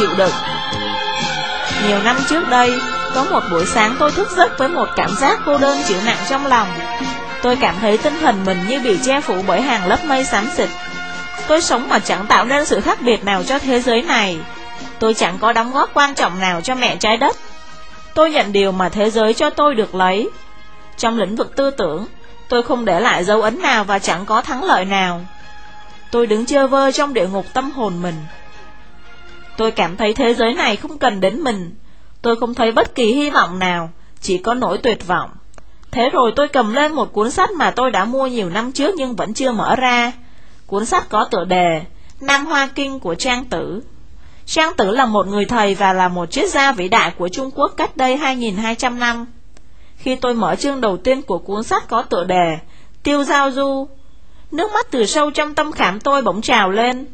chịu đựng. Nhiều năm trước đây, có một buổi sáng tôi thức giấc với một cảm giác cô đơn chịu nặng trong lòng. Tôi cảm thấy tinh thần mình như bị che phủ bởi hàng lớp mây xám xịt. Tôi sống mà chẳng tạo nên sự khác biệt nào cho thế giới này. Tôi chẳng có đóng góp quan trọng nào cho mẹ trái đất. Tôi nhận điều mà thế giới cho tôi được lấy. Trong lĩnh vực tư tưởng Tôi không để lại dấu ấn nào và chẳng có thắng lợi nào. Tôi đứng chơ vơ trong địa ngục tâm hồn mình. Tôi cảm thấy thế giới này không cần đến mình Tôi không thấy bất kỳ hy vọng nào Chỉ có nỗi tuyệt vọng Thế rồi tôi cầm lên một cuốn sách mà tôi đã mua nhiều năm trước nhưng vẫn chưa mở ra Cuốn sách có tựa đề Nam Hoa Kinh của Trang Tử Trang Tử là một người thầy và là một triết gia vĩ đại của Trung Quốc cách đây 2.200 năm. Khi tôi mở chương đầu tiên của cuốn sách có tựa đề Tiêu Giao Du, nước mắt từ sâu trong tâm khảm tôi bỗng trào lên.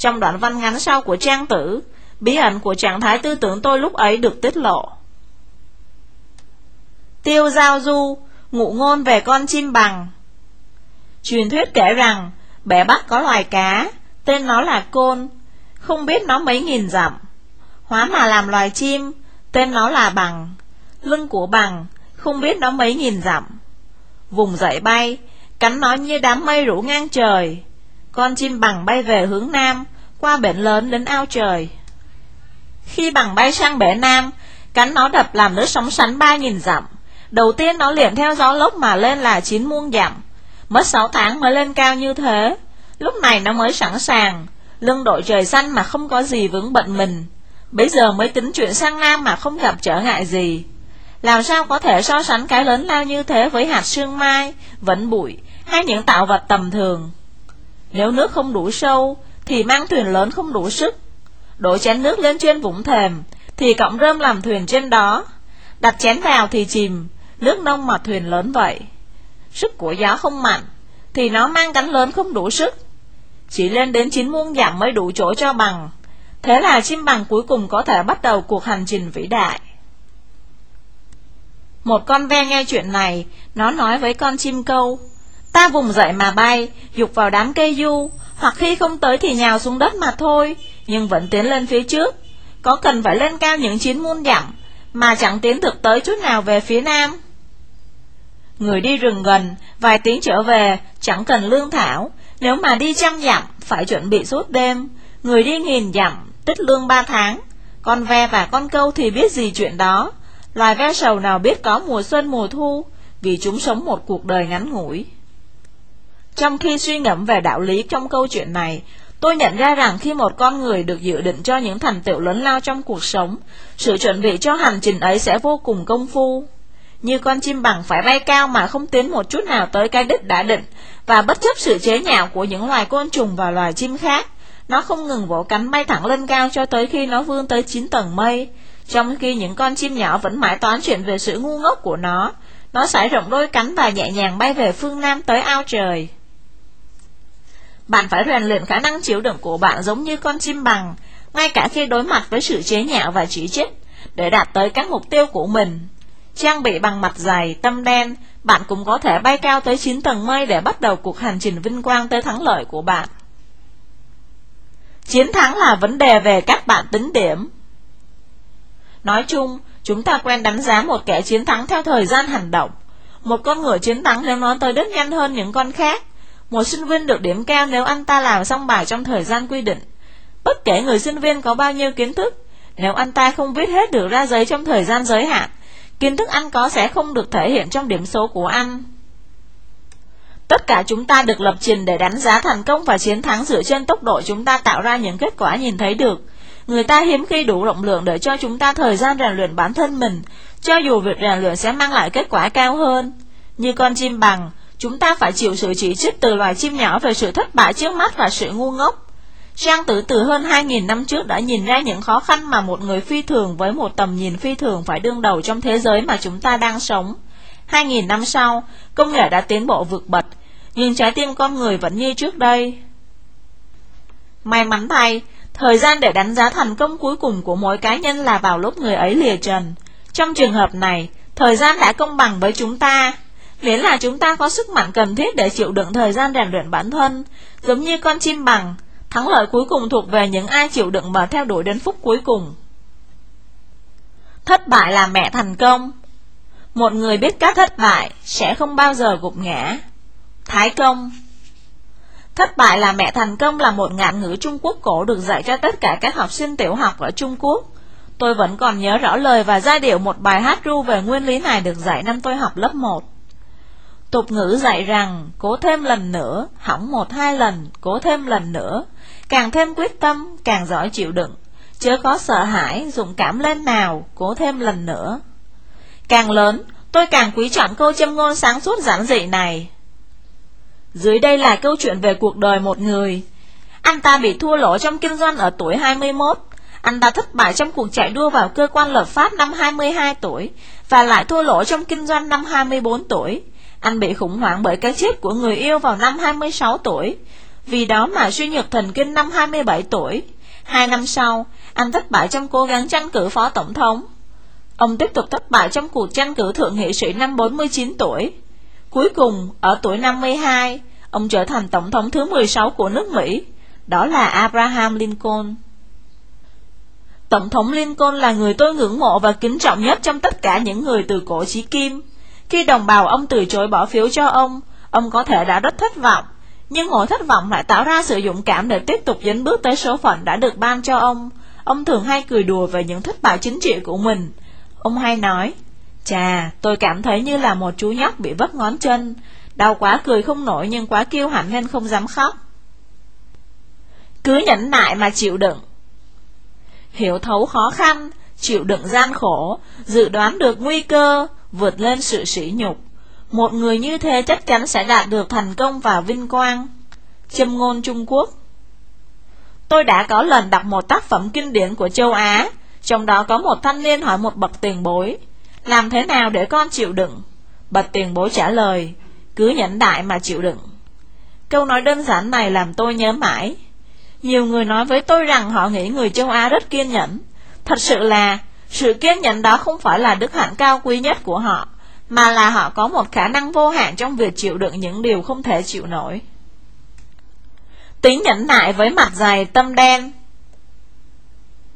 Trong đoạn văn ngắn sau của Trang Tử, bí ẩn của trạng thái tư tưởng tôi lúc ấy được tiết lộ. Tiêu Giao Du, ngụ ngôn về con chim bằng. Truyền thuyết kể rằng, bể Bắc có loài cá, tên nó là côn, không biết nó mấy nghìn dặm. Hóa mà làm loài chim, tên nó là bằng. Lưng của bằng, không biết nó mấy nghìn dặm. Vùng dậy bay, cánh nó như đám mây rủ ngang trời. Con chim bằng bay về hướng nam, qua bể lớn đến ao trời. Khi bằng bay sang bể nam, cánh nó đập làm nước sóng sánh ba nghìn dặm. Đầu tiên nó liền theo gió lốc mà lên là chín muôn dặm. Mất sáu tháng mới lên cao như thế. Lúc này nó mới sẵn sàng, lưng đội trời xanh mà không có gì vướng bận mình. Bây giờ mới tính chuyện sang Nam mà không gặp trở ngại gì. Làm sao có thể so sánh cái lớn lao như thế với hạt sương mai, vẫn bụi, hay những tạo vật tầm thường? Nếu nước không đủ sâu, thì mang thuyền lớn không đủ sức. Đổ chén nước lên trên vũng thềm, thì cọng rơm làm thuyền trên đó. Đặt chén vào thì chìm, nước nông mà thuyền lớn vậy. Sức của gió không mạnh, thì nó mang cánh lớn không đủ sức chỉ lên đến 9 muôn dặm mới đủ chỗ cho bằng. Thế là chim bằng cuối cùng có thể bắt đầu cuộc hành trình vĩ đại. Một con ve nghe chuyện này, nó nói với con chim câu, Ta vùng dậy mà bay, dục vào đám cây du, hoặc khi không tới thì nhào xuống đất mà thôi, nhưng vẫn tiến lên phía trước. Có cần phải lên cao những chín muôn dặm, mà chẳng tiến được tới chút nào về phía nam. Người đi rừng gần, vài tiếng trở về, chẳng cần lương thảo, nếu mà đi trăm dặm, phải chuẩn bị suốt đêm, người đi nghìn dặm, tích lương ba tháng. Con ve và con câu thì biết gì chuyện đó. Loài ve sầu nào biết có mùa xuân mùa thu, vì chúng sống một cuộc đời ngắn ngủi. Trong khi suy ngẫm về đạo lý trong câu chuyện này, tôi nhận ra rằng khi một con người được dự định cho những thành tựu lớn lao trong cuộc sống, sự chuẩn bị cho hành trình ấy sẽ vô cùng công phu. Như con chim bằng phải bay cao mà không tiến một chút nào tới cái đích đã định, và bất chấp sự chế nhạo của những loài côn trùng và loài chim khác, nó không ngừng vỗ cánh bay thẳng lên cao cho tới khi nó vươn tới 9 tầng mây. Trong khi những con chim nhỏ vẫn mãi toán chuyện về sự ngu ngốc của nó, nó sải rộng đôi cánh và nhẹ nhàng bay về phương Nam tới ao trời. Bạn phải rèn luyện khả năng chịu đựng của bạn giống như con chim bằng, ngay cả khi đối mặt với sự chế nhạo và chỉ trích, để đạt tới các mục tiêu của mình. Trang bị bằng mặt dày, tâm đen, bạn cũng có thể bay cao tới 9 tầng mây để bắt đầu cuộc hành trình vinh quang tới thắng lợi của bạn. Chiến thắng là vấn đề về các bạn tính điểm. Nói chung, chúng ta quen đánh giá một kẻ chiến thắng theo thời gian hành động. Một con ngựa chiến thắng nếu nó tới đích nhanh hơn những con khác. Một sinh viên được điểm cao nếu anh ta làm xong bài trong thời gian quy định. Bất kể người sinh viên có bao nhiêu kiến thức, nếu anh ta không viết hết được ra giấy trong thời gian giới hạn, kiến thức anh có sẽ không được thể hiện trong điểm số của anh. Tất cả chúng ta được lập trình để đánh giá thành công và chiến thắng dựa trên tốc độ chúng ta tạo ra những kết quả nhìn thấy được. Người ta hiếm khi đủ rộng lượng để cho chúng ta thời gian rèn luyện bản thân mình, cho dù việc rèn luyện sẽ mang lại kết quả cao hơn. Như con chim bằng, chúng ta phải chịu sự chỉ trích từ loài chim nhỏ về sự thất bại trước mắt và sự ngu ngốc. Giang Tử từ hơn 2.000 năm trước đã nhìn ra những khó khăn mà một người phi thường với một tầm nhìn phi thường phải đương đầu trong thế giới mà chúng ta đang sống. 2.000 năm sau, công nghệ đã tiến bộ vượt bậc, nhưng trái tim con người vẫn như trước đây. May mắn thay, thời gian để đánh giá thành công cuối cùng của mỗi cá nhân là vào lúc người ấy lìa trần. Trong trường hợp này, thời gian đã công bằng với chúng ta miễn là chúng ta có sức mạnh cần thiết để chịu đựng thời gian rèn luyện bản thân, giống như con chim bằng, thắng lợi cuối cùng thuộc về những ai chịu đựng mà theo đuổi đến phút cuối cùng. Thất bại là mẹ thành công Một người biết cách thất bại sẽ không bao giờ gục ngã Thái công Thất bại là mẹ thành công là một ngạn ngữ Trung Quốc cổ được dạy cho tất cả các học sinh tiểu học ở Trung Quốc. Tôi vẫn còn nhớ rõ lời và giai điệu một bài hát ru về nguyên lý này được dạy năm tôi học lớp 1. Tục ngữ dạy rằng, cố thêm lần nữa, hỏng một hai lần, cố thêm lần nữa, càng thêm quyết tâm, càng giỏi chịu đựng, chớ có sợ hãi, dũng cảm lên nào, cố thêm lần nữa. Càng lớn, tôi càng quý trọng câu châm ngôn sáng suốt giản dị này. Dưới đây là câu chuyện về cuộc đời một người. Anh ta bị thua lỗ trong kinh doanh ở tuổi 21. Anh ta thất bại trong cuộc chạy đua vào cơ quan lập pháp năm 22 tuổi và lại thua lỗ trong kinh doanh năm 24 tuổi. Anh bị khủng hoảng bởi cái chết của người yêu vào năm 26 tuổi. Vì đó mà suy nhược thần kinh năm 27 tuổi. Hai năm sau, anh thất bại trong cố gắng tranh cử phó tổng thống. Ông tiếp tục thất bại trong cuộc tranh cử thượng nghị sĩ năm 49 tuổi. Cuối cùng, ở tuổi 52, ông trở thành tổng thống thứ 16 của nước Mỹ, đó là Abraham Lincoln. Tổng thống Lincoln là người tôi ngưỡng mộ và kính trọng nhất trong tất cả những người từ cổ chí kim. Khi đồng bào ông từ chối bỏ phiếu cho ông, ông có thể đã rất thất vọng, nhưng mỗi thất vọng lại tạo ra sự dũng cảm để tiếp tục dấn bước tới số phận đã được ban cho ông. Ông thường hay cười đùa về những thất bại chính trị của mình. Ông hay nói, Chà, tôi cảm thấy như là một chú nhóc bị vấp ngón chân, đau quá cười không nổi nhưng quá kiêu hãnh nên không dám khóc. Cứ nhẫn nại mà chịu đựng. Hiểu thấu khó khăn, chịu đựng gian khổ, dự đoán được nguy cơ, vượt lên sự sỉ nhục. Một người như thế chắc chắn sẽ đạt được thành công và vinh quang. Châm ngôn Trung Quốc Tôi đã có lần đọc một tác phẩm kinh điển của châu Á, trong đó có một thanh niên hỏi một bậc tiền bối, làm thế nào để con chịu đựng? Bậc tiền bối trả lời, cứ nhẫn đại mà chịu đựng. Câu nói đơn giản này làm tôi nhớ mãi. Nhiều người nói với tôi rằng họ nghĩ người châu Á rất kiên nhẫn. Thật sự là, sự kiên nhẫn đó không phải là đức hạnh cao quý nhất của họ, mà là họ có một khả năng vô hạn trong việc chịu đựng những điều không thể chịu nổi. Tính nhẫn nại với mặt dày tâm đen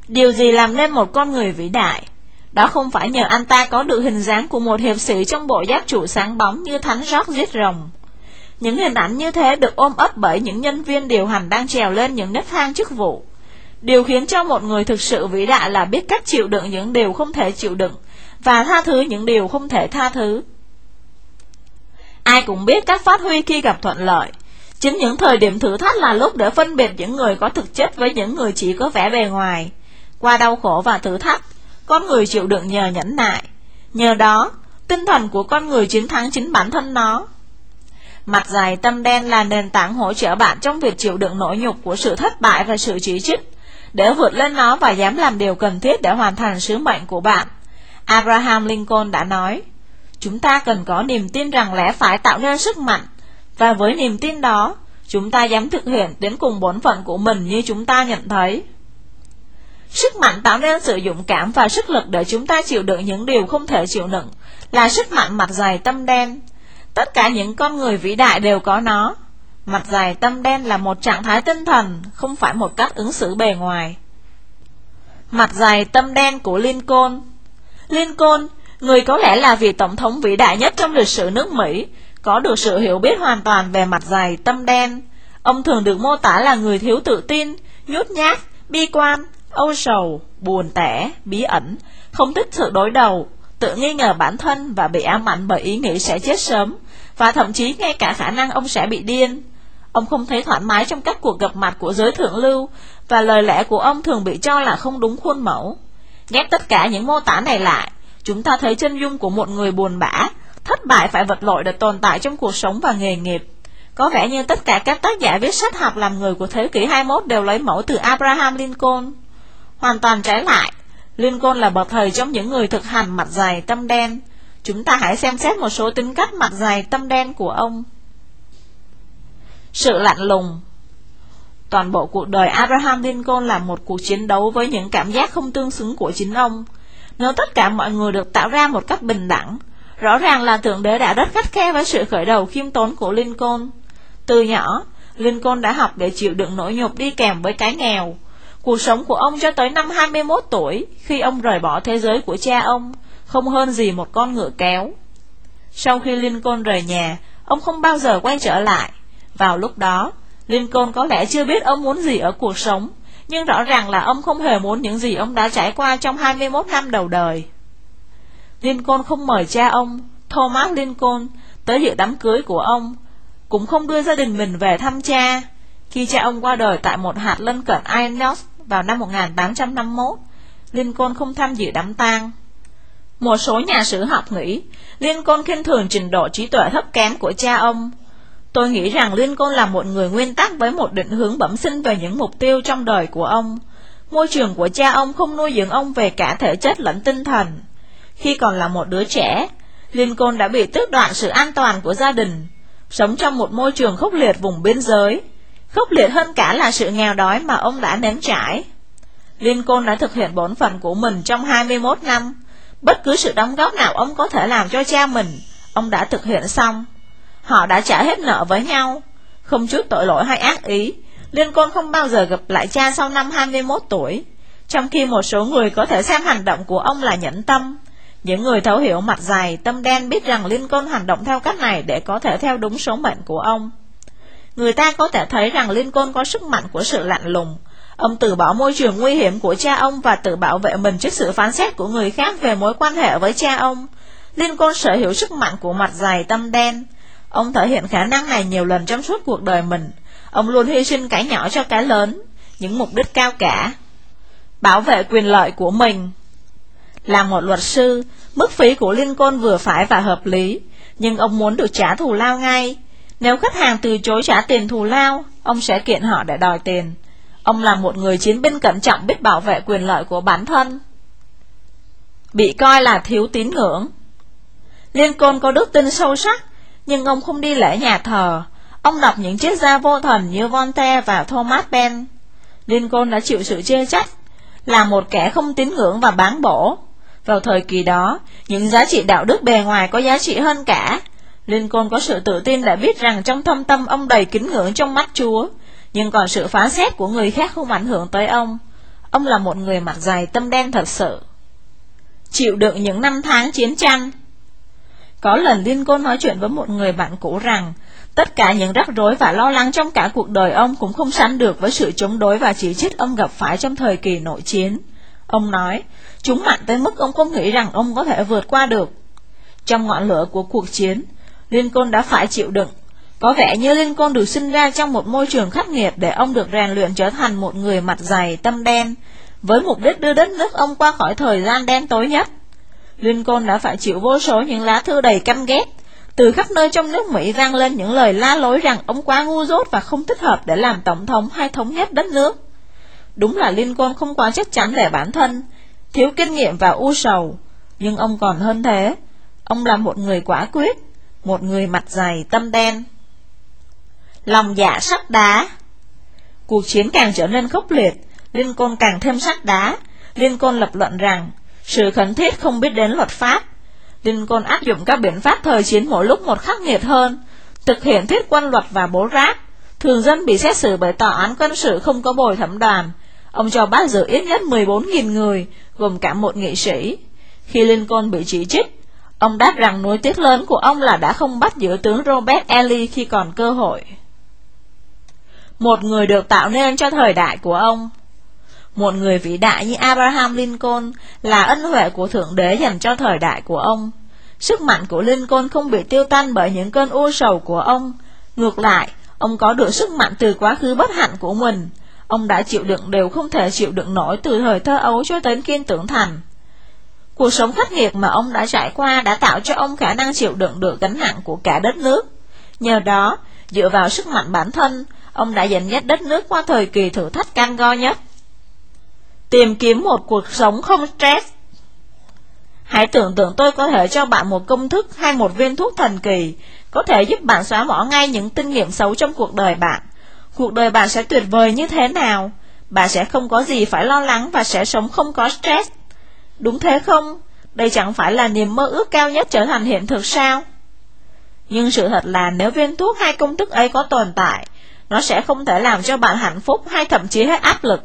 Điều gì làm nên một con người vĩ đại? Đó không phải nhờ anh ta có được hình dáng của một hiệp sĩ trong bộ giáp trụ sáng bóng như thánh rót giết rồng. Những hình ảnh như thế được ôm ấp bởi những nhân viên điều hành đang trèo lên những nếp thang chức vụ. Điều khiến cho một người thực sự vĩ đại là biết cách chịu đựng những điều không thể chịu đựng và tha thứ những điều không thể tha thứ. Ai cũng biết cách phát huy khi gặp thuận lợi. Chính những thời điểm thử thách là lúc để phân biệt những người có thực chất với những người chỉ có vẻ bề ngoài. Qua đau khổ và thử thách, con người chịu đựng nhờ nhẫn nại. Nhờ đó, tinh thần của con người chiến thắng chính bản thân nó. Mặt dài tâm đen là nền tảng hỗ trợ bạn trong việc chịu đựng nỗi nhục của sự thất bại và sự chỉ trích, để vượt lên nó và dám làm điều cần thiết để hoàn thành sứ mệnh của bạn. Abraham Lincoln đã nói, chúng ta cần có niềm tin rằng lẽ phải tạo nên sức mạnh, và với niềm tin đó, chúng ta dám thực hiện đến cùng bổn phận của mình như chúng ta nhận thấy. Sức mạnh tạo nên sự dũng cảm và sức lực để chúng ta chịu đựng những điều không thể chịu đựng, là sức mạnh mặt dày tâm đen. Tất cả những con người vĩ đại đều có nó. Mặt dài tâm đen là một trạng thái tinh thần, không phải một cách ứng xử bề ngoài. Mặt dài tâm đen của Lincoln Lincoln, người có lẽ là vị tổng thống vĩ đại nhất trong lịch sử nước Mỹ, có được sự hiểu biết hoàn toàn về mặt dài tâm đen. Ông thường được mô tả là người thiếu tự tin, nhút nhát, bi quan, âu sầu, buồn tẻ, bí ẩn, không thích sự đối đầu, tự nghi ngờ bản thân và bị ám ảnh bởi ý nghĩ sẽ chết sớm, và thậm chí ngay cả khả năng ông sẽ bị điên. Ông không thấy thoải mái trong các cuộc gặp mặt của giới thượng lưu, và lời lẽ của ông thường bị cho là không đúng khuôn mẫu. Ghép tất cả những mô tả này lại, chúng ta thấy chân dung của một người buồn bã, thất bại phải vật lội để tồn tại trong cuộc sống và nghề nghiệp. Có vẻ như tất cả các tác giả viết sách học làm người của thế kỷ 21 đều lấy mẫu từ Abraham Lincoln. Hoàn toàn trái lại, Lincoln là bậc thầy trong những người thực hành mặt dày tâm đen. Chúng ta hãy xem xét một số tính cách mặt dày tâm đen của ông. Sự lạnh lùng Toàn bộ cuộc đời Abraham Lincoln là một cuộc chiến đấu với những cảm giác không tương xứng của chính ông. Nếu tất cả mọi người được tạo ra một cách bình đẳng, Rõ ràng là Thượng Đế đã rất khắt khe với sự khởi đầu khiêm tốn của Lincoln. Từ nhỏ, Lincoln đã học để chịu đựng nỗi nhục đi kèm với cái nghèo. Cuộc sống của ông cho tới năm 21 tuổi, khi ông rời bỏ thế giới của cha ông, không hơn gì một con ngựa kéo. Sau khi Lincoln rời nhà, ông không bao giờ quay trở lại. Vào lúc đó, Lincoln có lẽ chưa biết ông muốn gì ở cuộc sống, nhưng rõ ràng là ông không hề muốn những gì ông đã trải qua trong 21 năm đầu đời. Lincoln không mời cha ông, Thomas Lincoln, tới dự đám cưới của ông, cũng không đưa gia đình mình về thăm cha. Khi cha ông qua đời tại một hạt lân cận Illinois vào năm 1851, Lincoln không tham dự đám tang. Một số nhà sử học nghĩ Lincoln khinh thường trình độ trí tuệ thấp kém của cha ông. Tôi nghĩ rằng Lincoln là một người nguyên tắc với một định hướng bẩm sinh về những mục tiêu trong đời của ông. Môi trường của cha ông không nuôi dưỡng ông về cả thể chất lẫn tinh thần. Khi còn là một đứa trẻ, Lincoln đã bị tước đoạt sự an toàn của gia đình, sống trong một môi trường khốc liệt vùng biên giới. Khốc liệt hơn cả là sự nghèo đói mà ông đã nếm trải. Lincoln đã thực hiện bổn phận của mình trong 21 năm. Bất cứ sự đóng góp nào ông có thể làm cho cha mình, ông đã thực hiện xong. Họ đã trả hết nợ với nhau, không chút tội lỗi hay ác ý. Liên quân không bao giờ gặp lại cha sau năm 21 tuổi, trong khi một số người có thể xem hành động của ông là nhẫn tâm. Những người thấu hiểu mặt dày, tâm đen biết rằng liên Lincoln hành động theo cách này để có thể theo đúng số mệnh của ông. Người ta có thể thấy rằng liên Lincoln có sức mạnh của sự lạnh lùng. Ông từ bỏ môi trường nguy hiểm của cha ông và tự bảo vệ mình trước sự phán xét của người khác về mối quan hệ với cha ông. liên Lincoln sở hữu sức mạnh của mặt dày tâm đen. Ông thể hiện khả năng này nhiều lần trong suốt cuộc đời mình. Ông luôn hy sinh cái nhỏ cho cái lớn, những mục đích cao cả. Bảo vệ quyền lợi của mình Là một luật sư, mức phí của Lincoln vừa phải và hợp lý, nhưng ông muốn được trả thù lao ngay. Nếu khách hàng từ chối trả tiền thù lao, ông sẽ kiện họ để đòi tiền. Ông là một người chiến binh cẩn trọng biết bảo vệ quyền lợi của bản thân. Bị coi là thiếu tín ngưỡng Lincoln có đức tin sâu sắc, nhưng ông không đi lễ nhà thờ. Ông đọc những triết gia vô thần như Voltaire và Thomas Paine. Lincoln đã chịu sự chê trách, là một kẻ không tín ngưỡng và bán bổ. Vào thời kỳ đó, những giá trị đạo đức bề ngoài có giá trị hơn cả. Lincoln có sự tự tin đã biết rằng trong thâm tâm ông đầy kính ngưỡng trong mắt Chúa, nhưng còn sự phán xét của người khác không ảnh hưởng tới ông. Ông là một người mặt dày tâm đen thật sự. Chịu đựng những năm tháng chiến tranh có lần Lincoln nói chuyện với một người bạn cũ rằng Tất cả những rắc rối và lo lắng trong cả cuộc đời ông cũng không sánh được với sự chống đối và chỉ trích ông gặp phải trong thời kỳ nội chiến. Ông nói, chúng mạnh tới mức ông không nghĩ rằng ông có thể vượt qua được. Trong ngọn lửa của cuộc chiến, Lincoln đã phải chịu đựng. Có vẻ như Lincoln được sinh ra trong một môi trường khắc nghiệt để ông được rèn luyện trở thành một người mặt dày, tâm đen, với mục đích đưa đất nước ông qua khỏi thời gian đen tối nhất. Lincoln đã phải chịu vô số những lá thư đầy căm ghét, từ khắp nơi trong nước Mỹ vang lên những lời la lối rằng ông quá ngu dốt và không thích hợp để làm tổng thống hay thống nhất đất nước. Đúng là Lincoln không quá chắc chắn về bản thân, thiếu kinh nghiệm và u sầu, nhưng ông còn hơn thế. Ông là một người quả quyết, một người mặt dày tâm đen. Lòng dạ sắt đá Cuộc chiến càng trở nên khốc liệt, Lincoln càng thêm sắt đá. Lincoln lập luận rằng, sự khẩn thiết không biết đến luật pháp, Lincoln áp dụng các biện pháp thời chiến mỗi lúc một khắc nghiệt hơn, thực hiện thiết quân luật và bố ráp. Thường dân bị xét xử bởi tòa án quân sự không có bồi thẩm đoàn. Ông cho bắt giữ ít nhất 14.000 người, gồm cả một nghị sĩ. Khi Lincoln bị chỉ trích, ông đáp rằng nuối tiếc lớn của ông là đã không bắt giữ tướng Robert E. Lee khi còn cơ hội. Một người được tạo nên cho thời đại của ông một người vĩ đại như Abraham Lincoln là ân huệ của Thượng Đế dành cho thời đại của ông. Sức mạnh của Lincoln không bị tiêu tan bởi những cơn u sầu của ông. Ngược lại, ông có được sức mạnh từ quá khứ bất hạnh của mình. Ông đã chịu đựng đều không thể chịu đựng nổi từ thời thơ ấu cho đến kiên tưởng thành. Cuộc sống khắc nghiệt mà ông đã trải qua đã tạo cho ông khả năng chịu đựng được gánh nặng của cả đất nước. Nhờ đó, dựa vào sức mạnh bản thân, ông đã dẫn dắt đất nước qua thời kỳ thử thách cam go nhất tìm kiếm một cuộc sống không stress. Hãy tưởng tượng tôi có thể cho bạn một công thức hay một viên thuốc thần kỳ, có thể giúp bạn xóa bỏ ngay những kinh nghiệm xấu trong cuộc đời bạn. Cuộc đời bạn sẽ tuyệt vời như thế nào? Bạn sẽ không có gì phải lo lắng và sẽ sống không có stress. Đúng thế không? Đây chẳng phải là niềm mơ ước cao nhất trở thành hiện thực sao? Nhưng sự thật là nếu viên thuốc hay công thức ấy có tồn tại, nó sẽ không thể làm cho bạn hạnh phúc hay thậm chí hết áp lực.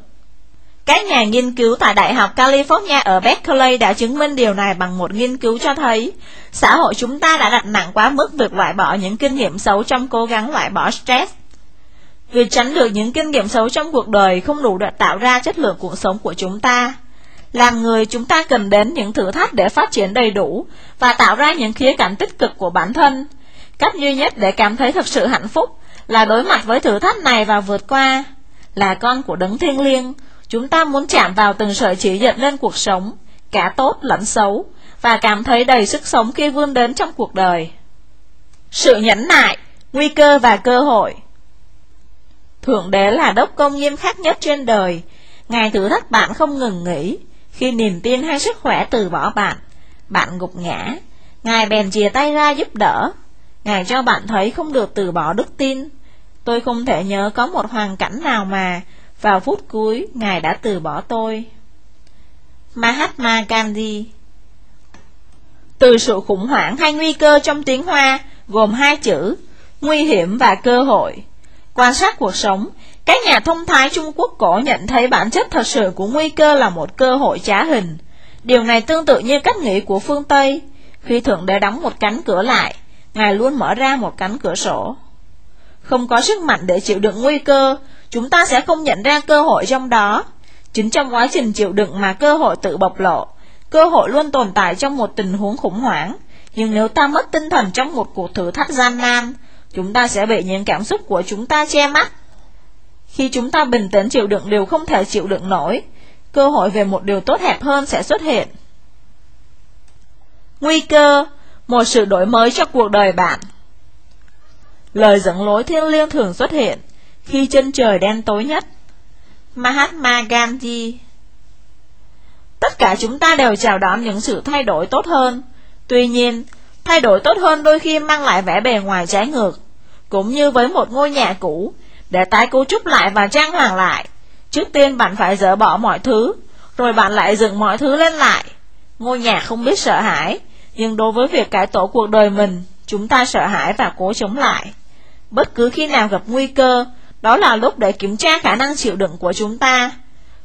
Các nhà nghiên cứu tại Đại học California ở Berkeley đã chứng minh điều này bằng một nghiên cứu cho thấy xã hội chúng ta đã đặt nặng quá mức việc loại bỏ những kinh nghiệm xấu trong cố gắng loại bỏ stress. Việc tránh được những kinh nghiệm xấu trong cuộc đời không đủ để tạo ra chất lượng cuộc sống của chúng ta. Làm người chúng ta cần đến những thử thách để phát triển đầy đủ và tạo ra những khía cạnh tích cực của bản thân. Cách duy nhất để cảm thấy thật sự hạnh phúc là đối mặt với thử thách này và vượt qua. Là con của đấng thiên liêng, chúng ta muốn chạm vào từng sợi chỉ dẫn lên cuộc sống, cả tốt lẫn xấu, và cảm thấy đầy sức sống khi vươn đến trong cuộc đời. Sự nhẫn nại, nguy cơ và cơ hội. Thượng đế là đốc công nghiêm khắc nhất trên đời, Ngài thử thách bạn không ngừng nghỉ, khi niềm tin hay sức khỏe từ bỏ bạn, bạn gục ngã, Ngài bèn chìa tay ra giúp đỡ, Ngài cho bạn thấy không được từ bỏ đức tin. Tôi không thể nhớ có một hoàn cảnh nào mà, vào phút cuối, Ngài đã từ bỏ tôi. Mahatma Gandhi Từ sự khủng hoảng hay nguy cơ trong tiếng Hoa, gồm hai chữ, nguy hiểm và cơ hội. Quan sát cuộc sống, các nhà thông thái Trung Quốc cổ nhận thấy bản chất thật sự của nguy cơ là một cơ hội trá hình. Điều này tương tự như cách nghĩ của phương Tây. Khi Thượng Đế đóng một cánh cửa lại, Ngài luôn mở ra một cánh cửa sổ. Không có sức mạnh để chịu đựng nguy cơ, chúng ta sẽ không nhận ra cơ hội trong đó. Chính trong quá trình chịu đựng mà cơ hội tự bộc lộ, cơ hội luôn tồn tại trong một tình huống khủng hoảng. Nhưng nếu ta mất tinh thần trong một cuộc thử thách gian nan, chúng ta sẽ bị những cảm xúc của chúng ta che mắt. Khi chúng ta bình tĩnh chịu đựng điều không thể chịu đựng nổi, cơ hội về một điều tốt đẹp hơn sẽ xuất hiện. Nguy cơ, một sự đổi mới cho cuộc đời bạn. Lời dẫn lối thiên liêng thường xuất hiện khi chân trời đen tối nhất. Mahatma Gandhi Tất cả chúng ta đều chào đón những sự thay đổi tốt hơn. Tuy nhiên, thay đổi tốt hơn đôi khi mang lại vẻ bề ngoài trái ngược. Cũng như với một ngôi nhà cũ, để tái cấu trúc lại và trang hoàng lại, trước tiên bạn phải dỡ bỏ mọi thứ, rồi bạn lại dựng mọi thứ lên lại. Ngôi nhà không biết sợ hãi, nhưng đối với việc cải tổ cuộc đời mình, chúng ta sợ hãi và cố chống lại. Bất cứ khi nào gặp nguy cơ, đó là lúc để kiểm tra khả năng chịu đựng của chúng ta.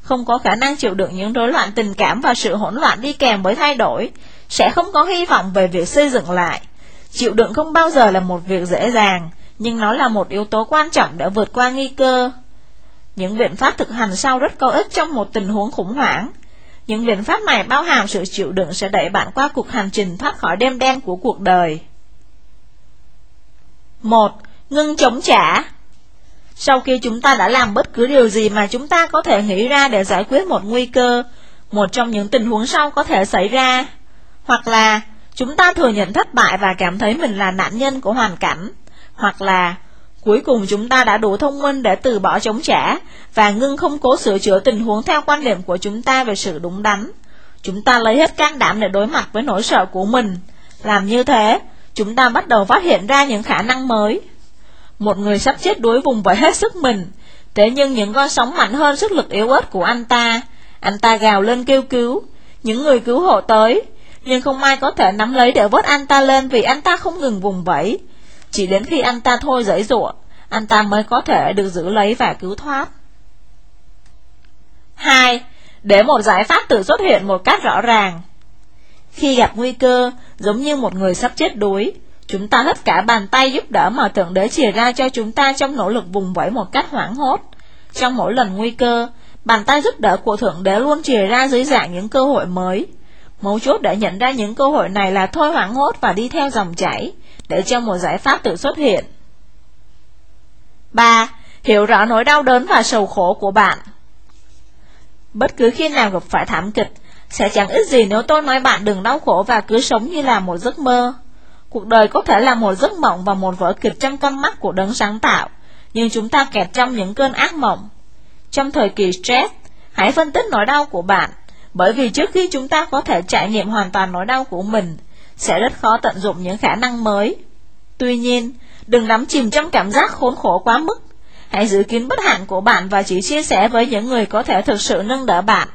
Không có khả năng chịu đựng những rối loạn tình cảm và sự hỗn loạn đi kèm với thay đổi, sẽ không có hy vọng về việc xây dựng lại. Chịu đựng không bao giờ là một việc dễ dàng, nhưng nó là một yếu tố quan trọng để vượt qua nguy cơ. Những biện pháp thực hành sau rất có ích trong một tình huống khủng hoảng. Những biện pháp này bao hàm sự chịu đựng sẽ đẩy bạn qua cuộc hành trình thoát khỏi đêm đen của cuộc đời. 1. Ngưng chống trả sau khi chúng ta đã làm bất cứ điều gì mà chúng ta có thể nghĩ ra để giải quyết một nguy cơ, một trong những tình huống sau có thể xảy ra. Hoặc là chúng ta thừa nhận thất bại và cảm thấy mình là nạn nhân của hoàn cảnh. Hoặc là cuối cùng chúng ta đã đủ thông minh để từ bỏ chống trả và ngưng không cố sửa chữa tình huống theo quan điểm của chúng ta về sự đúng đắn. Chúng ta lấy hết can đảm để đối mặt với nỗi sợ của mình. Làm như thế, chúng ta bắt đầu phát hiện ra những khả năng mới. Một người sắp chết đuối vùng vẫy hết sức mình, thế nhưng những con sóng mạnh hơn sức lực yếu ớt của anh ta. Anh ta gào lên kêu cứu, những người cứu hộ tới, nhưng không ai có thể nắm lấy để vớt anh ta lên vì anh ta không ngừng vùng vẫy. Chỉ đến khi anh ta thôi giấy rủa, anh ta mới có thể được giữ lấy và cứu thoát. 2. Để một giải pháp tự xuất hiện một cách rõ ràng. Khi gặp nguy cơ, giống như một người sắp chết đuối, chúng ta hết cả bàn tay giúp đỡ mà Thượng Đế chìa ra cho chúng ta trong nỗ lực vùng vẫy một cách hoảng hốt. Trong mỗi lần nguy cơ, bàn tay giúp đỡ của Thượng Đế luôn chìa ra dưới dạng những cơ hội mới. Mấu chốt để nhận ra những cơ hội này là thôi hoảng hốt và đi theo dòng chảy, để cho một giải pháp tự xuất hiện. 3. Hiểu rõ nỗi đau đớn và sầu khổ của bạn Bất cứ khi nào gặp phải thảm kịch, sẽ chẳng ít gì nếu tôi nói bạn đừng đau khổ và cứ sống như là một giấc mơ. Cuộc đời có thể là một giấc mộng và một vở kịch trong con mắt của đấng sáng tạo, nhưng chúng ta kẹt trong những cơn ác mộng. Trong thời kỳ stress, hãy phân tích nỗi đau của bạn, bởi vì trước khi chúng ta có thể trải nghiệm hoàn toàn nỗi đau của mình, sẽ rất khó tận dụng những khả năng mới. Tuy nhiên, đừng đắm chìm trong cảm giác khốn khổ quá mức. Hãy giữ kín bất hạnh của bạn và chỉ chia sẻ với những người có thể thực sự nâng đỡ bạn.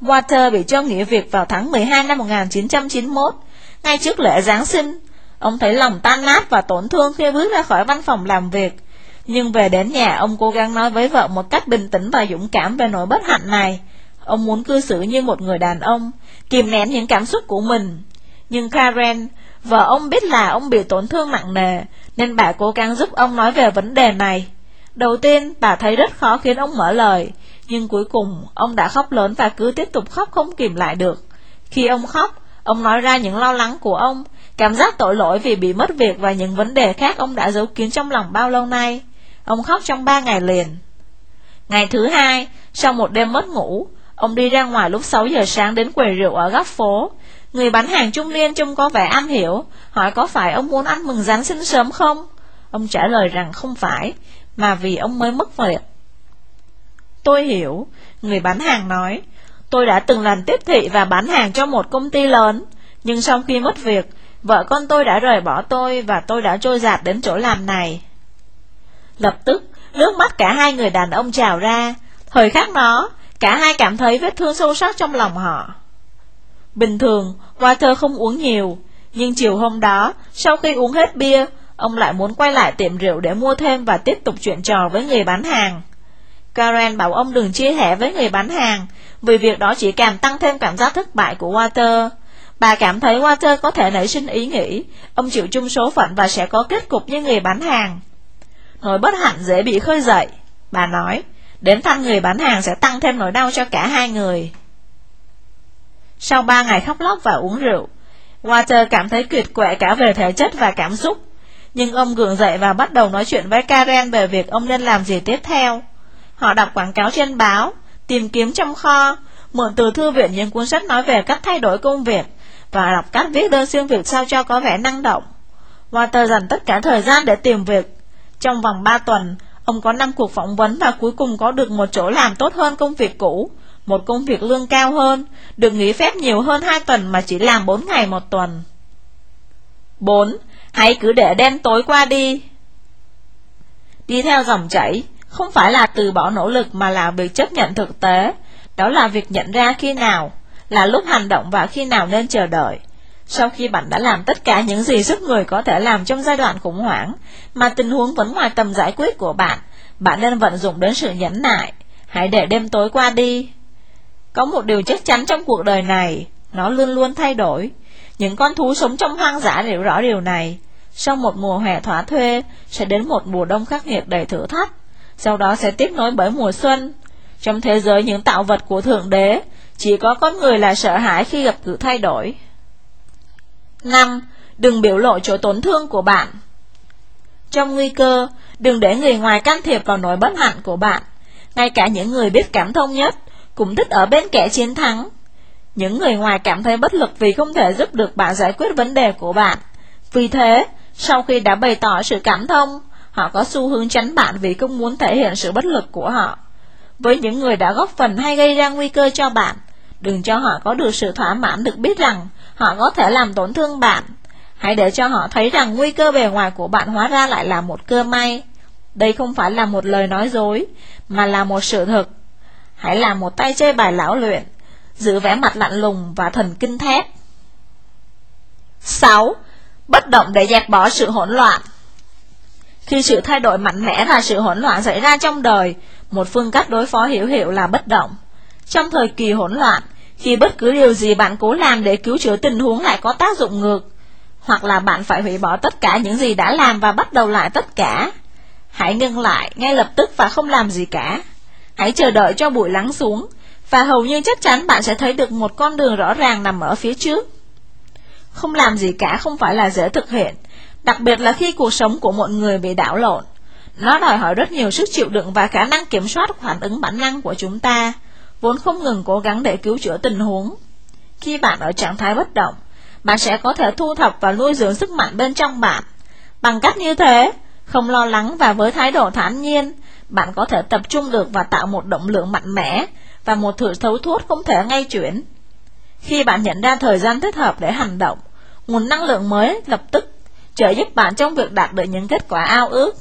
Walter bị cho nghỉ việc vào tháng 12 năm 1991, ngay trước lễ Giáng sinh. Ông thấy lòng tan nát và tổn thương khi bước ra khỏi văn phòng làm việc. Nhưng về đến nhà, ông cố gắng nói với vợ một cách bình tĩnh và dũng cảm về nỗi bất hạnh này. Ông muốn cư xử như một người đàn ông, kìm nén những cảm xúc của mình. Nhưng Karen, vợ ông biết là ông bị tổn thương nặng nề, nên bà cố gắng giúp ông nói về vấn đề này. Đầu tiên, bà thấy rất khó khiến ông mở lời, nhưng cuối cùng ông đã khóc lớn và cứ tiếp tục khóc không kìm lại được. Khi ông khóc, ông nói ra những lo lắng của ông, cảm giác tội lỗi vì bị mất việc và những vấn đề khác ông đã giấu kín trong lòng bao lâu nay. Ông khóc trong ba ngày liền. Ngày thứ hai, sau một đêm mất ngủ, ông đi ra ngoài lúc 6 giờ sáng đến quầy rượu ở góc phố. Người bán hàng trung niên trông có vẻ am hiểu, hỏi có phải ông muốn ăn mừng Giáng sinh sớm không? Ông trả lời rằng không phải, mà vì ông mới mất việc. Tôi hiểu, người bán hàng nói, tôi đã từng làm tiếp thị và bán hàng cho một công ty lớn, nhưng sau khi mất việc, vợ con tôi đã rời bỏ tôi và tôi đã trôi giạt đến chỗ làm này. Lập tức, nước mắt cả hai người đàn ông trào ra, thời khắc đó, cả hai cảm thấy vết thương sâu sắc trong lòng họ. Bình thường, Walter không uống nhiều, nhưng chiều hôm đó, sau khi uống hết bia, ông lại muốn quay lại tiệm rượu để mua thêm và tiếp tục chuyện trò với người bán hàng. Karen bảo ông đừng chia sẻ với người bán hàng, vì việc đó chỉ càng tăng thêm cảm giác thất bại của Walter. Bà cảm thấy Walter có thể nảy sinh ý nghĩ, ông chịu chung số phận và sẽ có kết cục như người bán hàng. Nỗi bất hạnh dễ bị khơi dậy, bà nói, đến thăm người bán hàng sẽ tăng thêm nỗi đau cho cả hai người. Sau ba ngày khóc lóc và uống rượu, Walter cảm thấy kiệt quệ cả về thể chất và cảm xúc, nhưng ông gượng dậy và bắt đầu nói chuyện với Karen về việc ông nên làm gì tiếp theo. Họ đọc quảng cáo trên báo, tìm kiếm trong kho, mượn từ thư viện những cuốn sách nói về cách thay đổi công việc và đọc cách viết đơn xin việc sao cho có vẻ năng động. Walter dành tất cả thời gian để tìm việc. Trong vòng 3 tuần, ông có 5 cuộc phỏng vấn và cuối cùng có được một chỗ làm tốt hơn công việc cũ, một công việc lương cao hơn, được nghỉ phép nhiều hơn 2 tuần mà chỉ làm 4 ngày một tuần. 4. Hãy cứ để đen tối qua đi. Đi theo dòng chảy, không phải là từ bỏ nỗ lực mà là việc chấp nhận thực tế, đó là việc nhận ra khi nào, là lúc hành động và khi nào nên chờ đợi. Sau khi bạn đã làm tất cả những gì sức người có thể làm trong giai đoạn khủng hoảng, mà tình huống vẫn ngoài tầm giải quyết của bạn, bạn nên vận dụng đến sự nhẫn nại. Hãy để đêm tối qua đi. Có một điều chắc chắn trong cuộc đời này, nó luôn luôn thay đổi. Những con thú sống trong hoang dã hiểu rõ điều này. Sau một mùa hè thỏa thuê, sẽ đến một mùa đông khắc nghiệt đầy thử thách sau đó sẽ tiếp nối bởi mùa xuân. Trong thế giới những tạo vật của Thượng Đế, chỉ có con người là sợ hãi khi gặp sự thay đổi. 5. Đừng biểu lộ chỗ tổn thương của bạn. Trong nguy cơ, đừng để người ngoài can thiệp vào nỗi bất hạnh của bạn. Ngay cả những người biết cảm thông nhất, cũng thích ở bên kẻ chiến thắng. Những người ngoài cảm thấy bất lực vì không thể giúp được bạn giải quyết vấn đề của bạn. Vì thế, sau khi đã bày tỏ sự cảm thông, họ có xu hướng tránh bạn vì không muốn thể hiện sự bất lực của họ. Với những người đã góp phần hay gây ra nguy cơ cho bạn, đừng cho họ có được sự thỏa mãn được biết rằng họ có thể làm tổn thương bạn. Hãy để cho họ thấy rằng nguy cơ bề ngoài của bạn hóa ra lại là một cơ may. Đây không phải là một lời nói dối, mà là một sự thực. Hãy làm một tay chơi bài lão luyện, giữ vẻ mặt lạnh lùng và thần kinh thép. 6. Bất động để dẹp bỏ sự hỗn loạn khi sự thay đổi mạnh mẽ và sự hỗn loạn xảy ra trong đời, một phương cách đối phó hiểu hiệu là bất động. Trong thời kỳ hỗn loạn, khi bất cứ điều gì bạn cố làm để cứu chữa tình huống lại có tác dụng ngược, hoặc là bạn phải hủy bỏ tất cả những gì đã làm và bắt đầu lại tất cả. Hãy ngưng lại ngay lập tức và không làm gì cả. Hãy chờ đợi cho bụi lắng xuống, và hầu như chắc chắn bạn sẽ thấy được một con đường rõ ràng nằm ở phía trước. Không làm gì cả không phải là dễ thực hiện, đặc biệt là khi cuộc sống của một người bị đảo lộn. Nó đòi hỏi rất nhiều sức chịu đựng và khả năng kiểm soát phản ứng bản năng của chúng ta, vốn không ngừng cố gắng để cứu chữa tình huống. Khi bạn ở trạng thái bất động, bạn sẽ có thể thu thập và nuôi dưỡng sức mạnh bên trong bạn. Bằng cách như thế, không lo lắng và với thái độ thản nhiên, bạn có thể tập trung được và tạo một động lượng mạnh mẽ và một thử thấu thuốc không thể ngay chuyển. Khi bạn nhận ra thời gian thích hợp để hành động, nguồn năng lượng mới lập tức trợ giúp bạn trong việc đạt được những kết quả ao ước.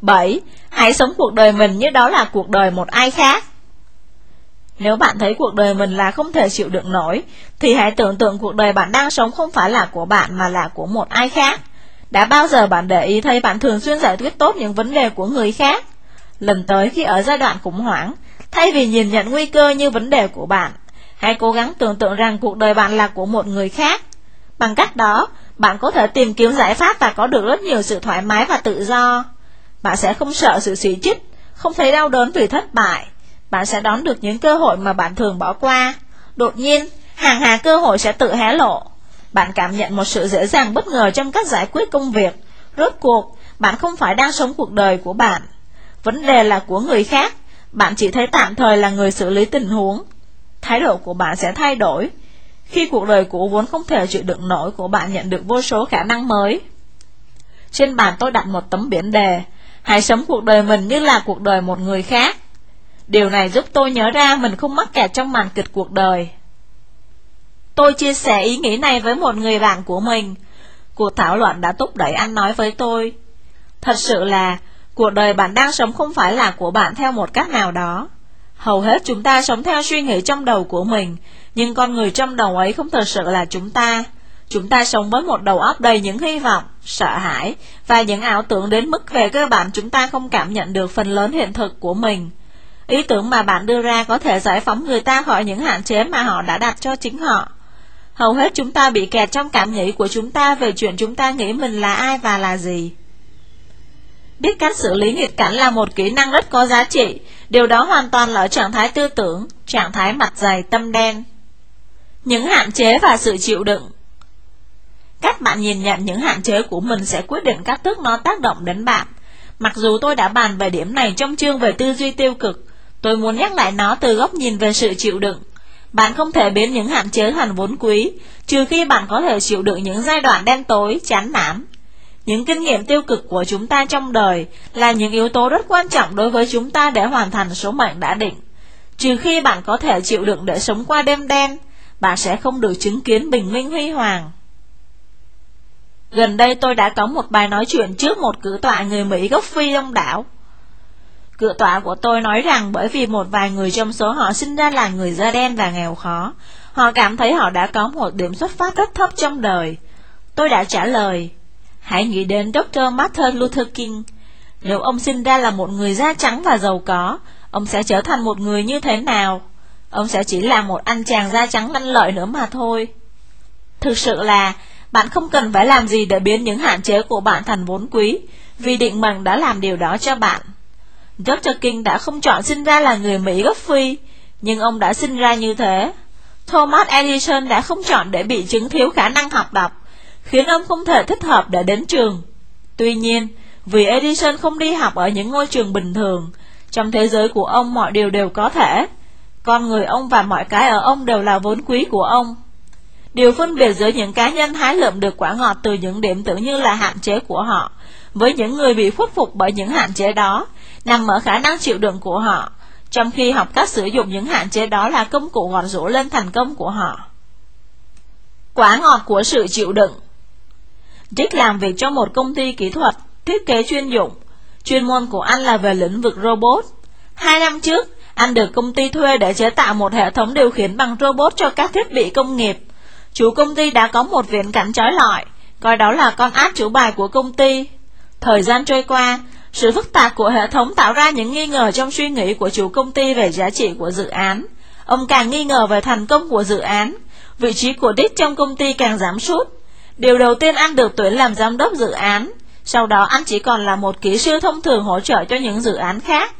7. Hãy sống cuộc đời mình như đó là cuộc đời một ai khác. Nếu bạn thấy cuộc đời mình là không thể chịu đựng nổi, thì hãy tưởng tượng cuộc đời bạn đang sống không phải là của bạn mà là của một ai khác. Đã bao giờ bạn để ý thấy bạn thường xuyên giải quyết tốt những vấn đề của người khác? Lần tới khi ở giai đoạn khủng hoảng, thay vì nhìn nhận nguy cơ như vấn đề của bạn, hãy cố gắng tưởng tượng rằng cuộc đời bạn là của một người khác. Bằng cách đó, bạn có thể tìm kiếm giải pháp và có được rất nhiều sự thoải mái và tự do. Bạn sẽ không sợ sự xỉ trích, không thấy đau đớn vì thất bại. Bạn sẽ đón được những cơ hội mà bạn thường bỏ qua. Đột nhiên, hàng hà cơ hội sẽ tự hé lộ. Bạn cảm nhận một sự dễ dàng bất ngờ trong cách giải quyết công việc. Rốt cuộc, bạn không phải đang sống cuộc đời của bạn. Vấn đề là của người khác. Bạn chỉ thấy tạm thời là người xử lý tình huống. Thái độ của bạn sẽ thay đổi. Khi cuộc đời cũ vốn không thể chịu đựng nổi của bạn nhận được vô số khả năng mới. Trên bàn tôi đặt một tấm biển đề. Hãy sống cuộc đời mình như là cuộc đời một người khác. Điều này giúp tôi nhớ ra mình không mắc kẹt trong màn kịch cuộc đời. Tôi chia sẻ ý nghĩ này với một người bạn của mình. Cuộc thảo luận đã thúc đẩy anh nói với tôi. Thật sự là, cuộc đời bạn đang sống không phải là của bạn theo một cách nào đó. Hầu hết chúng ta sống theo suy nghĩ trong đầu của mình, nhưng con người trong đầu ấy không thật sự là chúng ta. Chúng ta sống với một đầu óc đầy những hy vọng, sợ hãi và những ảo tưởng đến mức về cơ bản chúng ta không cảm nhận được phần lớn hiện thực của mình. Ý tưởng mà bạn đưa ra có thể giải phóng người ta khỏi những hạn chế mà họ đã đặt cho chính họ. Hầu hết chúng ta bị kẹt trong cảm nghĩ của chúng ta về chuyện chúng ta nghĩ mình là ai và là gì. Biết cách xử lý nghịch cảnh là một kỹ năng rất có giá trị, điều đó hoàn toàn là ở trạng thái tư tưởng, trạng thái mặt dày tâm đen. Những hạn chế và sự chịu đựng Cách bạn nhìn nhận những hạn chế của mình sẽ quyết định cách thức nó tác động đến bạn. Mặc dù tôi đã bàn về điểm này trong chương về tư duy tiêu cực, tôi muốn nhắc lại nó từ góc nhìn về sự chịu đựng. Bạn không thể biến những hạn chế thành vốn quý, trừ khi bạn có thể chịu đựng những giai đoạn đen tối, chán nản. Những kinh nghiệm tiêu cực của chúng ta trong đời là những yếu tố rất quan trọng đối với chúng ta để hoàn thành số mệnh đã định. Trừ khi bạn có thể chịu đựng để sống qua đêm đen, bạn sẽ không được chứng kiến bình minh huy hoàng. Gần đây tôi đã có một bài nói chuyện trước một cử tọa người Mỹ gốc Phi đông đảo. Cự tọa của tôi nói rằng bởi vì một vài người trong số họ sinh ra là người da đen và nghèo khó, họ cảm thấy họ đã có một điểm xuất phát rất thấp trong đời. Tôi đã trả lời, hãy nghĩ đến Dr. Martin Luther King. Nếu ông sinh ra là một người da trắng và giàu có, ông sẽ trở thành một người như thế nào? Ông sẽ chỉ là một anh chàng da trắng lanh lợi nữa mà thôi. Thực sự là, bạn không cần phải làm gì để biến những hạn chế của bạn thành vốn quý, vì định mệnh đã làm điều đó cho bạn. Dr. King đã không chọn sinh ra là người Mỹ gốc Phi, nhưng ông đã sinh ra như thế. Thomas Edison đã không chọn để bị chứng thiếu khả năng học đọc, khiến ông không thể thích hợp để đến trường. Tuy nhiên, vì Edison không đi học ở những ngôi trường bình thường, trong thế giới của ông mọi điều đều có thể. Con người ông và mọi cái ở ông đều là vốn quý của ông. Điều phân biệt giữa những cá nhân hái lượm được quả ngọt từ những điểm tưởng như là hạn chế của họ, với những người bị khuất phục bởi những hạn chế đó, nằm ở khả năng chịu đựng của họ, trong khi học cách sử dụng những hạn chế đó là công cụ gọt rũ lên thành công của họ. Quả ngọt của sự chịu đựng Dick làm việc cho một công ty kỹ thuật, thiết kế chuyên dụng. Chuyên môn của anh là về lĩnh vực robot. Hai năm trước, anh được công ty thuê để chế tạo một hệ thống điều khiển bằng robot cho các thiết bị công nghiệp. Chủ công ty đã có một viễn cảnh trói lọi, coi đó là con át chủ bài của công ty. Thời gian trôi qua, sự phức tạp của hệ thống tạo ra những nghi ngờ trong suy nghĩ của chủ công ty về giá trị của dự án. Ông càng nghi ngờ về thành công của dự án. Vị trí của Dick trong công ty càng giảm sút. Điều đầu tiên anh được tuyển làm giám đốc dự án. Sau đó anh chỉ còn là một kỹ sư thông thường hỗ trợ cho những dự án khác.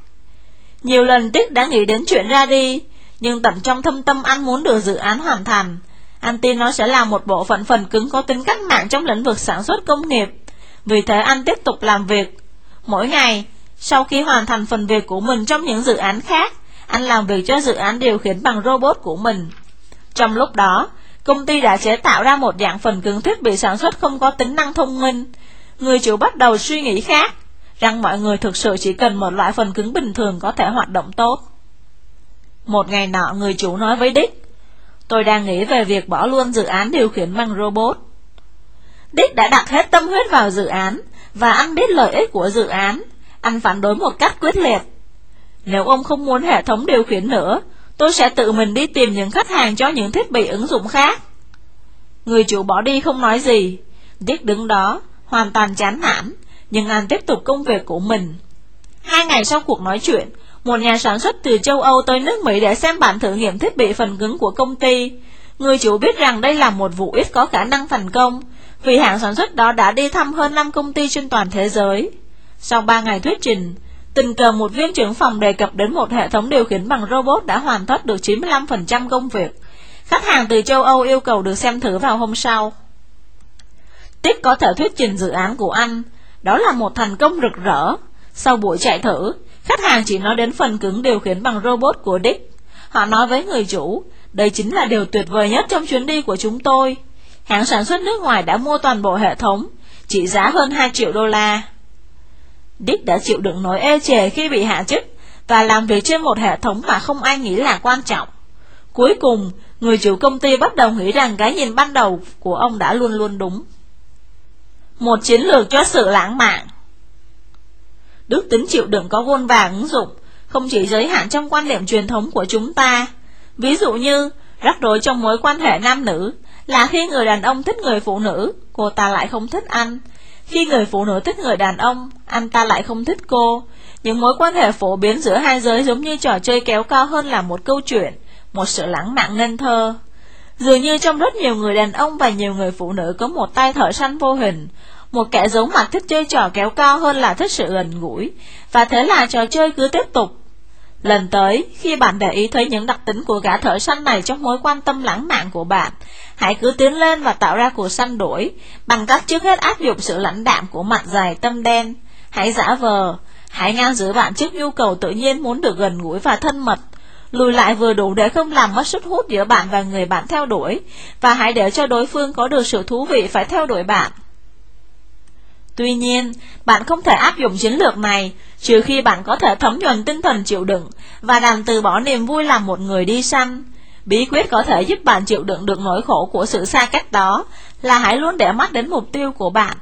Nhiều lần Tích đã nghĩ đến chuyện ra đi, nhưng tận trong thâm tâm anh muốn được dự án hoàn thành. Anh tin nó sẽ là một bộ phận phần cứng có tính cách mạng trong lĩnh vực sản xuất công nghiệp. Vì thế anh tiếp tục làm việc, Mỗi ngày, sau khi hoàn thành phần việc của mình trong những dự án khác, anh làm việc cho dự án điều khiển bằng robot của mình. Trong lúc đó, công ty đã chế tạo ra một dạng phần cứng thiết bị sản xuất không có tính năng thông minh. Người chủ bắt đầu suy nghĩ khác, rằng mọi người thực sự chỉ cần một loại phần cứng bình thường có thể hoạt động tốt. Một ngày nọ, người chủ nói với Dick, tôi đang nghĩ về việc bỏ luôn dự án điều khiển bằng robot. Dick đã đặt hết tâm huyết vào dự án, và anh biết lợi ích của dự án, anh phản đối một cách quyết liệt. Nếu ông không muốn hệ thống điều khiển nữa, tôi sẽ tự mình đi tìm những khách hàng cho những thiết bị ứng dụng khác. Người chủ bỏ đi không nói gì, Dick đứng đó, hoàn toàn chán nản, nhưng anh tiếp tục công việc của mình. Hai ngày sau cuộc nói chuyện, một nhà sản xuất từ châu Âu tới nước Mỹ để xem bản thử nghiệm thiết bị phần cứng của công ty. Người chủ biết rằng đây là một vụ ít có khả năng thành công, vì hãng sản xuất đó đã đi thăm hơn 5 công ty trên toàn thế giới. Sau 3 ngày thuyết trình, tình cờ một viên trưởng phòng đề cập đến một hệ thống điều khiển bằng robot đã hoàn tất được 95% công việc. Khách hàng từ châu Âu yêu cầu được xem thử vào hôm sau. Tiếp có thể thuyết trình dự án của anh, đó là một thành công rực rỡ. Sau buổi chạy thử, khách hàng chỉ nói đến phần cứng điều khiển bằng robot của Dick. Họ nói với người chủ, đây chính là điều tuyệt vời nhất trong chuyến đi của chúng tôi. Hãng sản xuất nước ngoài đã mua toàn bộ hệ thống, trị giá hơn 2 triệu đô la. Dick đã chịu đựng nỗi ê chề khi bị hạ chức và làm việc trên một hệ thống mà không ai nghĩ là quan trọng. Cuối cùng, người chủ công ty bắt đầu nghĩ rằng cái nhìn ban đầu của ông đã luôn luôn đúng. Một chiến lược cho sự lãng mạn Đức tính chịu đựng có vôn vàng ứng dụng, không chỉ giới hạn trong quan niệm truyền thống của chúng ta. Ví dụ như, rắc rối trong mối quan hệ nam nữ là khi người đàn ông thích người phụ nữ, cô ta lại không thích anh. Khi người phụ nữ thích người đàn ông, anh ta lại không thích cô. Những mối quan hệ phổ biến giữa hai giới giống như trò chơi kéo cao hơn là một câu chuyện, một sự lãng mạn nên thơ. Dường như trong rất nhiều người đàn ông và nhiều người phụ nữ có một tay thợ săn vô hình, một kẻ giống mặt thích chơi trò kéo cao hơn là thích sự gần gũi, và thế là trò chơi cứ tiếp tục. Lần tới, khi bạn để ý thấy những đặc tính của gã thợ săn này trong mối quan tâm lãng mạn của bạn, hãy cứ tiến lên và tạo ra cuộc săn đuổi, bằng cách trước hết áp dụng sự lãnh đạm của mặt dài tâm đen. Hãy giả vờ, hãy ngăn giữ bạn trước nhu cầu tự nhiên muốn được gần gũi và thân mật, lùi lại vừa đủ để không làm mất sức hút giữa bạn và người bạn theo đuổi, và hãy để cho đối phương có được sự thú vị phải theo đuổi bạn. Tuy nhiên, bạn không thể áp dụng chiến lược này trừ khi bạn có thể thấm nhuần tinh thần chịu đựng và đành từ bỏ niềm vui làm một người đi săn. Bí quyết có thể giúp bạn chịu đựng được nỗi khổ của sự xa cách đó là hãy luôn để mắt đến mục tiêu của bạn.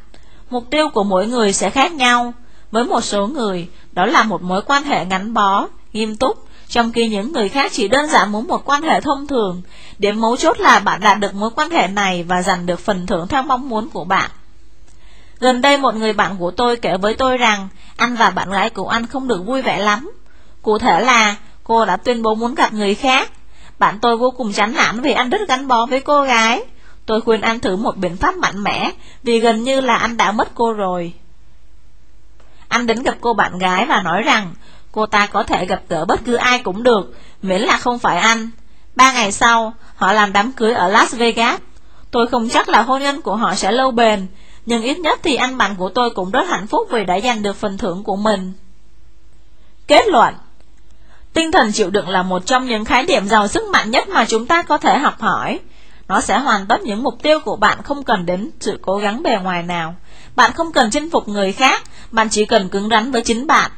Mục tiêu của mỗi người sẽ khác nhau. Với một số người, đó là một mối quan hệ ngắn bó, nghiêm túc, trong khi những người khác chỉ đơn giản muốn một quan hệ thông thường. Điểm mấu chốt là bạn đạt được mối quan hệ này và giành được phần thưởng theo mong muốn của bạn. Gần đây một người bạn của tôi kể với tôi rằng anh và bạn gái của anh không được vui vẻ lắm. Cụ thể là cô đã tuyên bố muốn gặp người khác. Bạn tôi vô cùng chán nản vì anh rất gắn bó với cô gái. Tôi khuyên anh thử một biện pháp mạnh mẽ vì gần như là anh đã mất cô rồi. Anh đến gặp cô bạn gái và nói rằng cô ta có thể gặp gỡ bất cứ ai cũng được, miễn là không phải anh. Ba ngày sau, họ làm đám cưới ở Las Vegas. Tôi không chắc là hôn nhân của họ sẽ lâu bền, nhưng ít nhất thì anh bạn của tôi cũng rất hạnh phúc vì đã giành được phần thưởng của mình. Kết luận Tinh thần chịu đựng là một trong những khái niệm giàu sức mạnh nhất mà chúng ta có thể học hỏi. Nó sẽ hoàn tất những mục tiêu của bạn không cần đến sự cố gắng bề ngoài nào. Bạn không cần chinh phục người khác, bạn chỉ cần cứng rắn với chính bạn.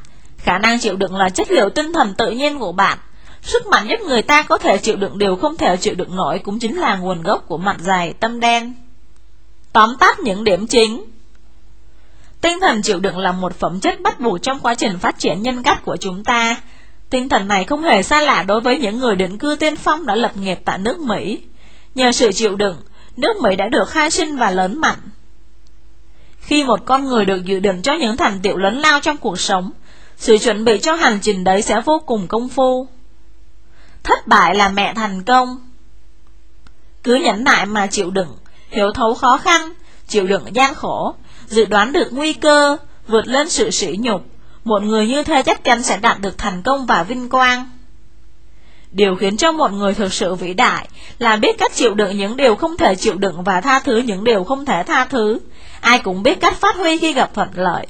Khả năng chịu đựng là chất liệu tinh thần tự nhiên của bạn. Sức mạnh giúp người ta có thể chịu đựng điều không thể chịu đựng nổi cũng chính là nguồn gốc của mặt dài tâm đen. Tóm tắt những điểm chính Tinh thần chịu đựng là một phẩm chất bắt buộc trong quá trình phát triển nhân cách của chúng ta. Tinh thần này không hề xa lạ đối với những người định cư tiên phong đã lập nghiệp tại nước Mỹ. Nhờ sự chịu đựng, nước Mỹ đã được khai sinh và lớn mạnh. Khi một con người được dự định cho những thành tiệu lớn lao trong cuộc sống, sự chuẩn bị cho hành trình đấy sẽ vô cùng công phu. Thất bại là mẹ thành công. Cứ nhẫn nại mà chịu đựng, hiểu thấu khó khăn, chịu đựng gian khổ, dự đoán được nguy cơ, vượt lên sự sỉ nhục, một người như thế chắc chắn sẽ đạt được thành công và vinh quang. Điều khiến cho một người thực sự vĩ đại là biết cách chịu đựng những điều không thể chịu đựng và tha thứ những điều không thể tha thứ. Ai cũng biết cách phát huy khi gặp thuận lợi.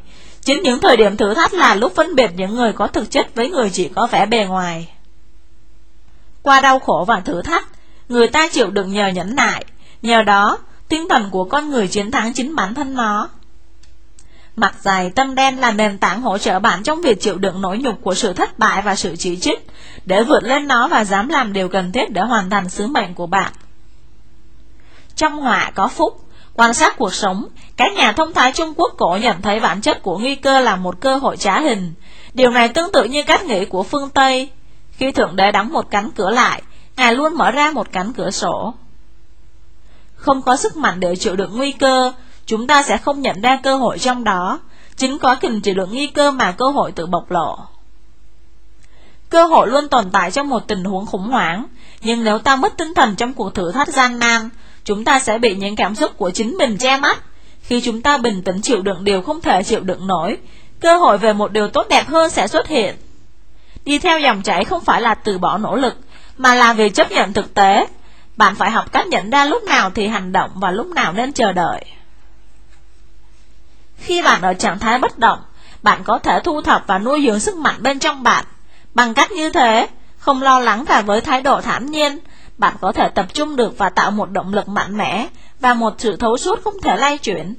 Chính những thời điểm thử thách là lúc phân biệt những người có thực chất với người chỉ có vẻ bề ngoài. Qua đau khổ và thử thách, người ta chịu đựng nhờ nhẫn nại, nhờ đó tinh thần của con người chiến thắng chính bản thân nó. Mặt dài tâm đen là nền tảng hỗ trợ bạn trong việc chịu đựng nỗi nhục của sự thất bại và sự chỉ trích, để vượt lên nó và dám làm điều cần thiết để hoàn thành sứ mệnh của bạn. Trong họa có phúc, quan sát cuộc sống, các nhà thông thái Trung Quốc cổ nhận thấy bản chất của nguy cơ là một cơ hội trả hình. Điều này tương tự như cách nghĩ của phương Tây. Khi Thượng Đế đóng một cánh cửa lại, Ngài luôn mở ra một cánh cửa sổ. Không có sức mạnh để chịu đựng nguy cơ, chúng ta sẽ không nhận ra cơ hội trong đó. Chính có kình chịu đựng nguy cơ mà cơ hội tự bộc lộ. Cơ hội luôn tồn tại trong một tình huống khủng hoảng, nhưng nếu ta mất tinh thần trong cuộc thử thách gian nan, chúng ta sẽ bị những cảm xúc của chính mình che mắt. Khi chúng ta bình tĩnh chịu đựng điều không thể chịu đựng nổi, cơ hội về một điều tốt đẹp hơn sẽ xuất hiện. Đi theo dòng chảy không phải là từ bỏ nỗ lực, mà là vì chấp nhận thực tế. Bạn phải học cách nhận ra lúc nào thì hành động và lúc nào nên chờ đợi. Khi bạn ở trạng thái bất động, bạn có thể thu thập và nuôi dưỡng sức mạnh bên trong bạn. Bằng cách như thế, không lo lắng và với thái độ thản nhiên, bạn có thể tập trung được và tạo một động lực mạnh mẽ và một sự thấu suốt không thể lay chuyển.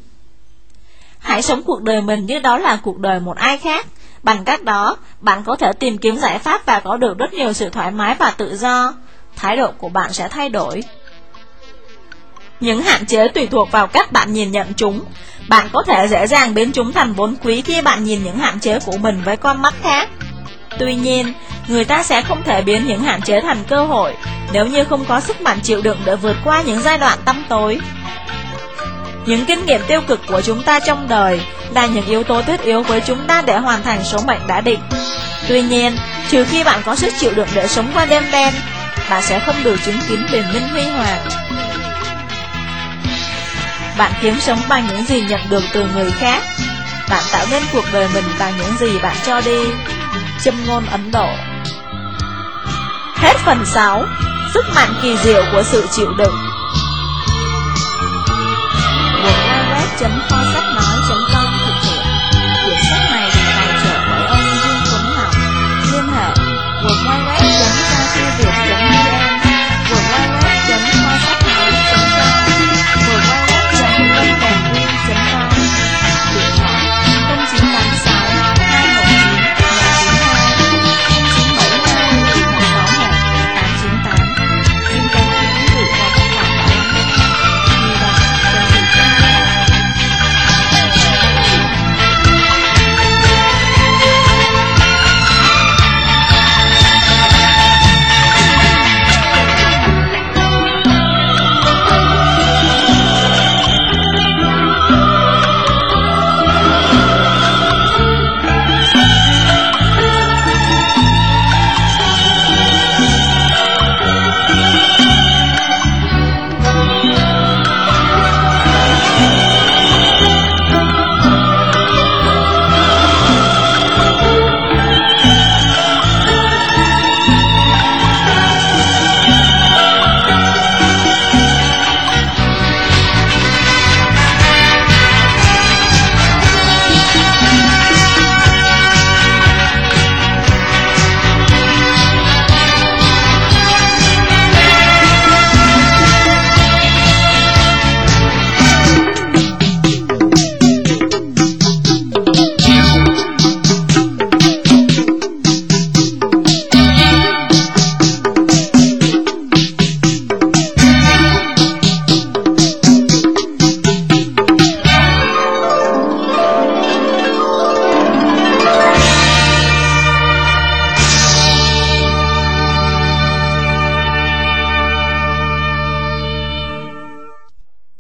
Hãy sống cuộc đời mình như đó là cuộc đời một ai khác. Bằng cách đó, bạn có thể tìm kiếm giải pháp và có được rất nhiều sự thoải mái và tự do. Thái độ của bạn sẽ thay đổi. Những hạn chế tùy thuộc vào cách bạn nhìn nhận chúng. Bạn có thể dễ dàng biến chúng thành vốn quý khi bạn nhìn những hạn chế của mình với con mắt khác. Tuy nhiên, người ta sẽ không thể biến những hạn chế thành cơ hội nếu như không có sức mạnh chịu đựng để vượt qua những giai đoạn tăm tối. Những kinh nghiệm tiêu cực của chúng ta trong đời là những yếu tố thiết yếu với chúng ta để hoàn thành số mệnh đã định. Tuy nhiên, trừ khi bạn có sức chịu đựng để sống qua đêm đen, bạn sẽ không được chứng kiến bình minh huy hoàng. Bạn kiếm sống bằng những gì nhận được từ người khác. Bạn tạo nên cuộc đời mình bằng những gì bạn cho đi. Châm ngôn Ấn Độ. Hết phần 6 Sức mạnh kỳ diệu của sự chịu đựng. Www.kho sách nói.